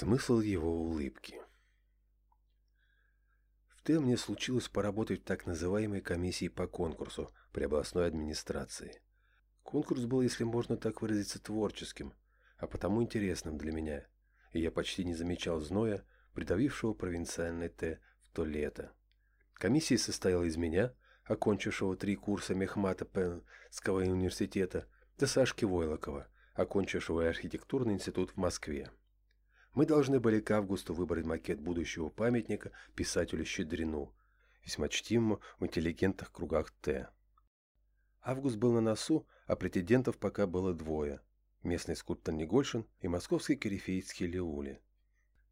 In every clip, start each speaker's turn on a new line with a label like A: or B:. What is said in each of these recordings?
A: Смысл его улыбки. В Т мне случилось поработать в так называемой комиссии по конкурсу при областной администрации. Конкурс был, если можно так выразиться, творческим, а потому интересным для меня, и я почти не замечал зноя, придавившего провинциальный Т в то лето. Комиссия состояла из меня, окончившего три курса Мехмата Пенского университета, до Сашки Войлокова, окончившего архитектурный институт в Москве. Мы должны были к августу выбрать макет будущего памятника писателю Щедрину, весьма чтимому в интеллигентных кругах Т. Август был на носу, а претендентов пока было двое – местный скульптор Негольшин и московский корифей Схилиули.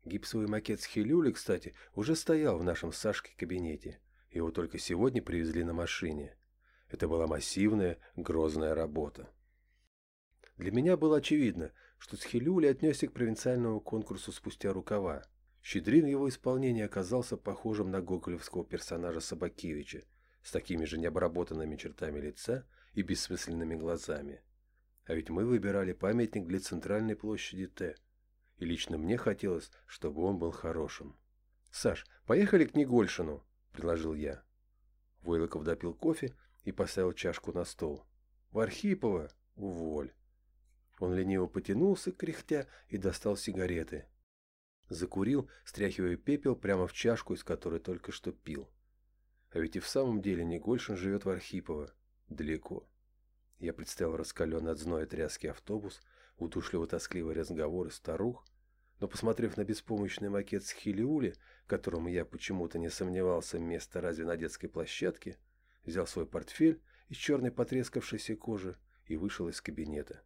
A: Гипсовый макет Схилиули, кстати, уже стоял в нашем Сашке кабинете. Его только сегодня привезли на машине. Это была массивная, грозная работа. Для меня было очевидно, что Схилюли отнесся к провинциальному конкурсу спустя рукава. Щедрин его исполнении оказался похожим на гоголевского персонажа Собакевича, с такими же необработанными чертами лица и бессмысленными глазами. А ведь мы выбирали памятник для центральной площади Т. И лично мне хотелось, чтобы он был хорошим. «Саш, поехали к Негольшину», – предложил я. Войлоков допил кофе и поставил чашку на стол. «В Архипова? Уволь». Он лениво потянулся, кряхтя, и достал сигареты. Закурил, стряхивая пепел прямо в чашку, из которой только что пил. А ведь и в самом деле Негольшин живет в Архипово. Далеко. Я представил раскаленный от зноя тряский автобус, удушливо-тоскливый разговоры старух, но, посмотрев на беспомощный макет с Хилиули, которому я почему-то не сомневался место разве на детской площадке, взял свой портфель из черной потрескавшейся кожи и вышел из кабинета.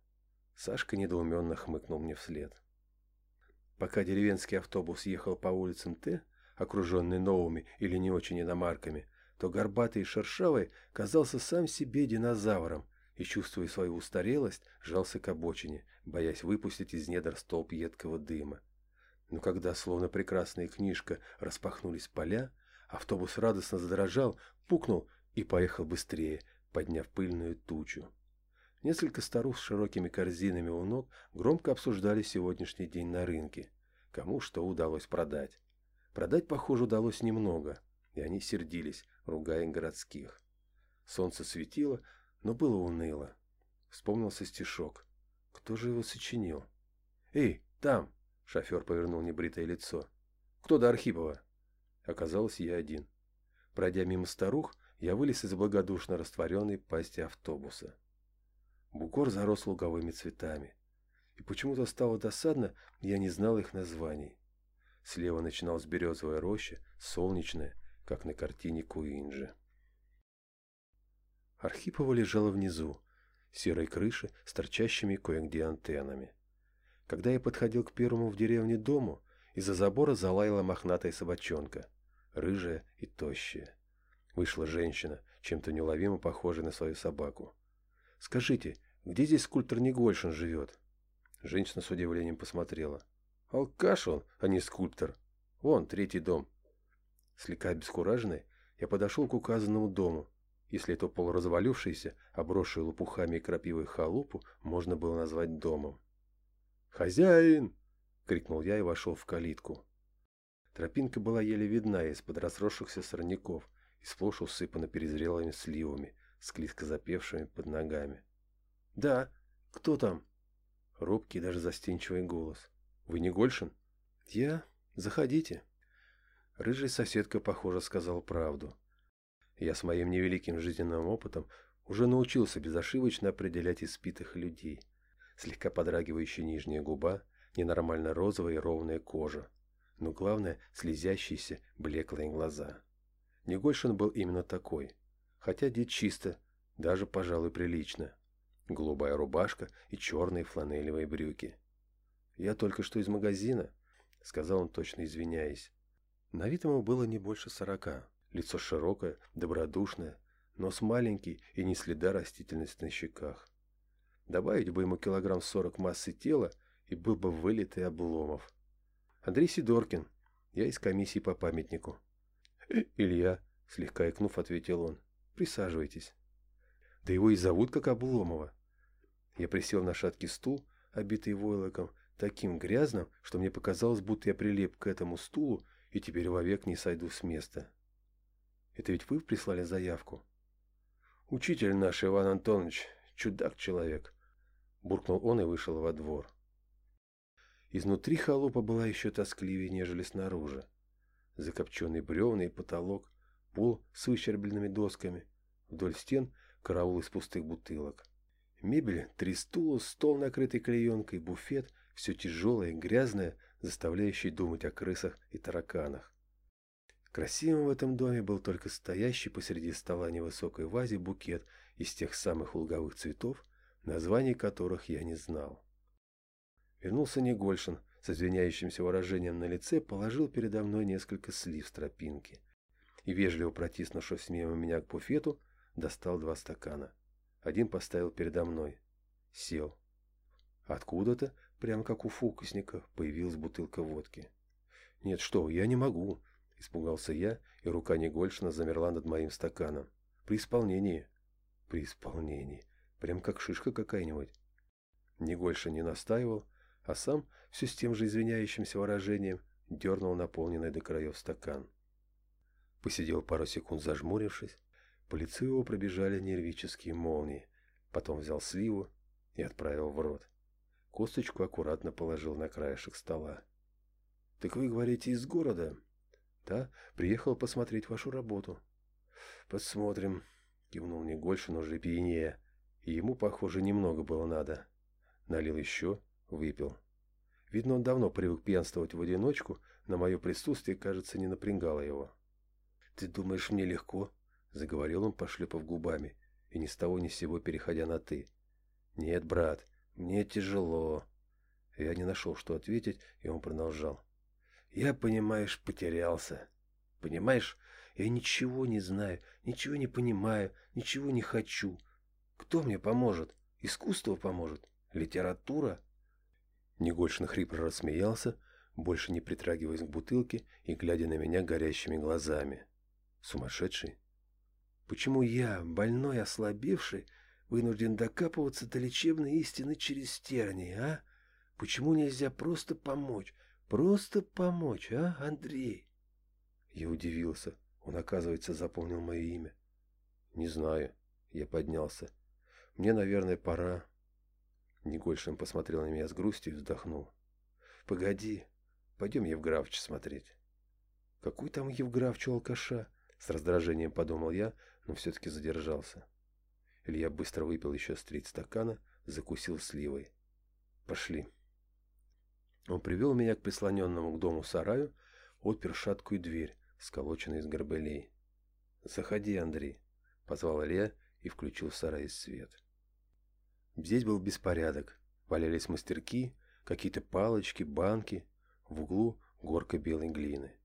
A: Сашка недоуменно хмыкнул мне вслед. Пока деревенский автобус ехал по улицам Т, окруженный новыми или не очень иномарками, то горбатый и шершавый казался сам себе динозавром и, чувствуя свою устарелость, жался к обочине, боясь выпустить из недр столб едкого дыма. Но когда, словно прекрасная книжка, распахнулись поля, автобус радостно задрожал, пукнул и поехал быстрее, подняв пыльную тучу. Несколько старух с широкими корзинами у ног громко обсуждали сегодняшний день на рынке. Кому что удалось продать. Продать, похоже, удалось немного, и они сердились, ругая городских. Солнце светило, но было уныло. Вспомнился стишок. Кто же его сочинил? «Эй, там!» — шофер повернул небритое лицо. «Кто до Архипова?» Оказалось, я один. Пройдя мимо старух, я вылез из благодушно растворенной пасти автобуса. Бугор зарос луговыми цветами. И почему-то стало досадно, я не знал их названий. Слева начиналась березовая роща, солнечная, как на картине Куинджи. Архипова лежала внизу, серой крыши с торчащими кое-где антеннами. Когда я подходил к первому в деревне дому, из-за забора залаяла мохнатая собачонка, рыжая и тощая. Вышла женщина, чем-то неуловимо похожая на свою собаку. «Скажите, где здесь скульптор Негольшин живет?» Женщина с удивлением посмотрела. «Алкаш он, а не скульптор. Вон, третий дом». Слегка обескураженный, я подошел к указанному дому. Если это полуразвалившийся, обросший лопухами и крапивой халупу, можно было назвать домом. «Хозяин!» — крикнул я и вошел в калитку. Тропинка была еле видна из-под разросшихся сорняков и сплошь усыпана перезрелыми сливами, склизко запевшими под ногами. «Да, кто там?» Робкий, даже застенчивый голос. «Вы не Гольшин?» «Я? Заходите». Рыжая соседка, похоже, сказал правду. Я с моим невеликим жизненным опытом уже научился безошибочно определять испитых людей. Слегка подрагивающая нижняя губа, ненормально розовая и ровная кожа. Но главное, слезящиеся, блеклые глаза. Негольшин был именно такой хотя одет чисто, даже, пожалуй, прилично. Голубая рубашка и черные фланелевые брюки. «Я только что из магазина», — сказал он, точно извиняясь. На вид ему было не больше сорока. Лицо широкое, добродушное, нос маленький и не следа растительности на щеках. Добавить бы ему килограмм сорок массы тела, и был бы вылитый обломов. Андрей Сидоркин, я из комиссии по памятнику. Илья, слегка икнув, ответил он. Присаживайтесь. Да его и зовут как Обломова. Я присел на шаткий стул, обитый войлоком, таким грязным, что мне показалось, будто я прилип к этому стулу и теперь вовек не сойду с места. Это ведь вы прислали заявку? Учитель наш, Иван Антонович, чудак-человек. Буркнул он и вышел во двор. Изнутри халупа была еще тоскливее, нежели снаружи. Закопченный бревна и потолок, пол с выщербленными досками, вдоль стен караул из пустых бутылок. Мебель, три стула, стол, накрытый клеенкой, буфет, все тяжелое, грязное, заставляющее думать о крысах и тараканах. Красивым в этом доме был только стоящий посреди стола невысокой вазе букет из тех самых луговых цветов, названий которых я не знал. Вернулся Негольшин, с извиняющимся выражением на лице, положил передо мной несколько слив с тропинки и, вежливо протиснувшись мимо меня к буфету, достал два стакана. Один поставил передо мной. Сел. Откуда-то, прямо как у фокусника, появилась бутылка водки. «Нет, что, я не могу!» Испугался я, и рука Негольшина замерла над моим стаканом. «При исполнении!» «При исполнении!» Прям как шишка какая-нибудь. Негольшин не настаивал, а сам, все с тем же извиняющимся выражением, дернул наполненный до краев стакан. Посидел пару секунд зажмурившись, по лицу его пробежали нервические молнии, потом взял сливу и отправил в рот. Косточку аккуратно положил на краешек стола. «Так вы говорите из города?» «Да, приехал посмотреть вашу работу». «Посмотрим», — кивнул Негольшин уже пьянее, ему, похоже, немного было надо. Налил еще, выпил. Видно, он давно привык пьянствовать в одиночку, но мое присутствие, кажется, не напрягало его. «Ты думаешь, мне легко?» — заговорил он, пошлепав губами, и ни с того ни с сего переходя на «ты». «Нет, брат, мне тяжело». Я не нашел, что ответить, и он продолжал. «Я, понимаешь, потерялся. Понимаешь, я ничего не знаю, ничего не понимаю, ничего не хочу. Кто мне поможет? Искусство поможет? Литература?» Негольшин хрипро рассмеялся, больше не притрагиваясь к бутылке и глядя на меня горящими глазами. «Сумасшедший?» Почему я, больной, ослабевший, вынужден докапываться до лечебной истины через тернии, а? Почему нельзя просто помочь? Просто помочь, а, Андрей? Я удивился. Он, оказывается, запомнил мое имя. Не знаю. Я поднялся. Мне, наверное, пора. Негольшин посмотрел на меня с грустью и вздохнул. Погоди, пойдем Евграфович смотреть. Какой там Евграфович алкаша? С раздражением подумал я, но все-таки задержался. Илья быстро выпил еще с треть стакана, закусил сливой. «Пошли». Он привел меня к прислоненному к дому сараю, отпер шаткую дверь, сколоченную из горбылей. «Заходи, Андрей», — позвал Илья и включил в сарай свет. Здесь был беспорядок. Валялись мастерки, какие-то палочки, банки. В углу горка белой глины.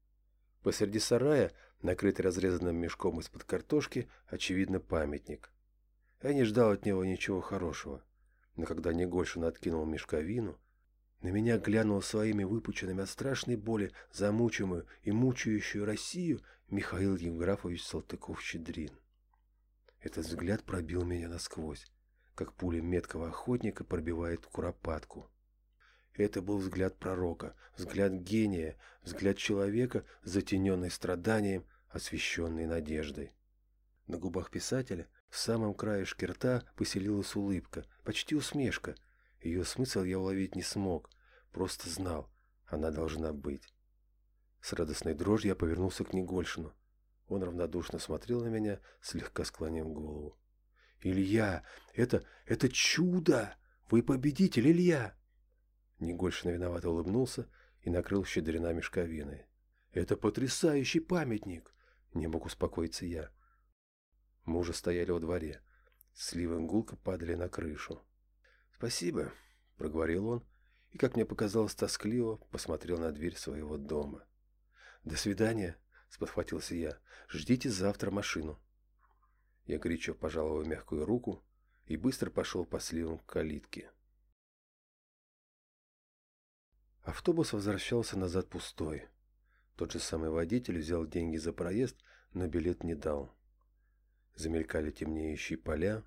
A: Посреди сарая накрытый разрезанным мешком из-под картошки, очевидно, памятник. Я не ждал от него ничего хорошего, но когда Негольшин откинул мешковину, на меня глянул своими выпученными от страшной боли замучимую и мучающую Россию Михаил Евграфович Салтыков-Щедрин. Этот взгляд пробил меня насквозь, как пуля меткого охотника пробивает куропатку. Это был взгляд пророка, взгляд гения, взгляд человека, затененный страданием, освещенный надеждой. На губах писателя в самом краешке рта поселилась улыбка, почти усмешка. Ее смысл я уловить не смог, просто знал, она должна быть. С радостной дрожью я повернулся к Негольшину. Он равнодушно смотрел на меня, слегка склонив голову. «Илья, это... это чудо! Вы победитель, Илья!» Негольшин виновато улыбнулся и накрыл щедрена мешковиной. «Это потрясающий памятник! Не мог успокоиться я. Мы уже стояли во дворе. Сливы гулко падали на крышу. «Спасибо», — проговорил он, и, как мне показалось тоскливо, посмотрел на дверь своего дома. «До свидания», — спохватился я. «Ждите завтра машину». Я горячо пожал его мягкую руку и быстро пошел по сливам к калитке. Автобус возвращался назад пустой. Тот же самый водитель взял деньги за проезд, но билет не дал. Замелькали темнеющие поля,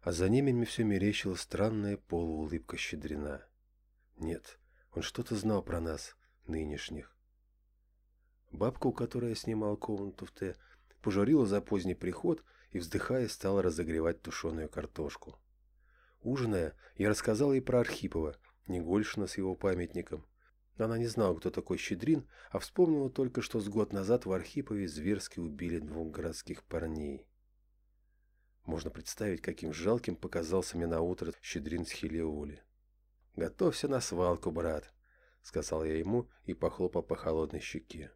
A: а за ними мне все мерещила странная полуулыбка щедрена. Нет, Он что-то знал про нас, нынешних. Бабка, у которой я снимал комнату в Т, пожурила за поздний приход и, вздыхая, стала разогревать тушеную картошку. Ужиная, я рассказал ей про Архипова, Негольшина с его памятником. Она не знала, кто такой Щедрин, а вспомнила только, что с год назад в Архипове зверски убили двух городских парней. Можно представить, каким жалким показался мне на утро Щедрин с Хелиоли. «Готовься на свалку, брат», — сказал я ему и похлопал по холодной щеке.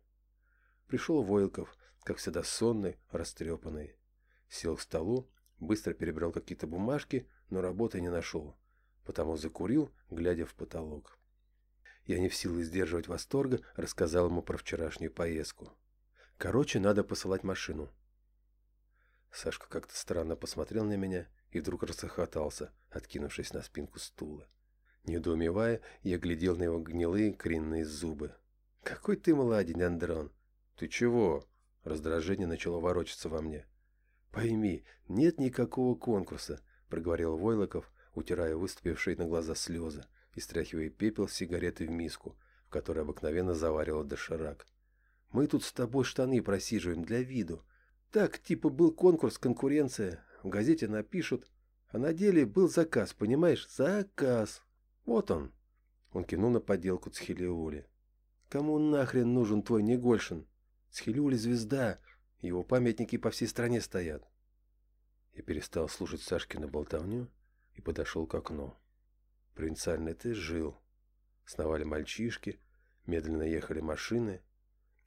A: Пришел Войлков, как всегда сонный, растрепанный. Сел к столу, быстро перебрал какие-то бумажки, но работы не нашел, потому закурил, глядя в потолок. Я не в силах сдерживать восторга, рассказал ему про вчерашнюю поездку. Короче, надо посылать машину. Сашка как-то странно посмотрел на меня и вдруг расхохотался, откинувшись на спинку стула. Недоумевая, я глядел на его гнилые кринные зубы. «Какой ты младень, Андрон!» «Ты чего?» Раздражение начало ворочаться во мне. «Пойми, нет никакого конкурса», — проговорил Войлоков, утирая выступившие на глаза слезы и стряхивая пепел сигареты в миску, в которой обыкновенно заваривал доширак. «Мы тут с тобой штаны просиживаем для виду. Так, типа, был конкурс, конкуренция, в газете напишут, а на деле был заказ, понимаешь? Заказ. Вот он». Он кинул на подделку Цхилиули. «Кому нахрен нужен твой Негольшин? Цхилиули звезда, его памятники по всей стране стоят». Я перестал слушать Сашкину болтовню и подошел к окну. Провинциальный ты жил. Сновали мальчишки, медленно ехали машины.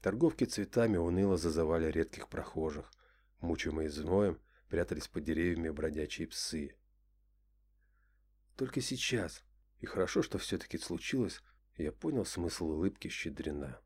A: Торговки цветами уныло зазывали редких прохожих. Мучимые зноем, прятались под деревьями бродячие псы. Только сейчас, и хорошо, что все-таки случилось, я понял смысл улыбки Щедрина.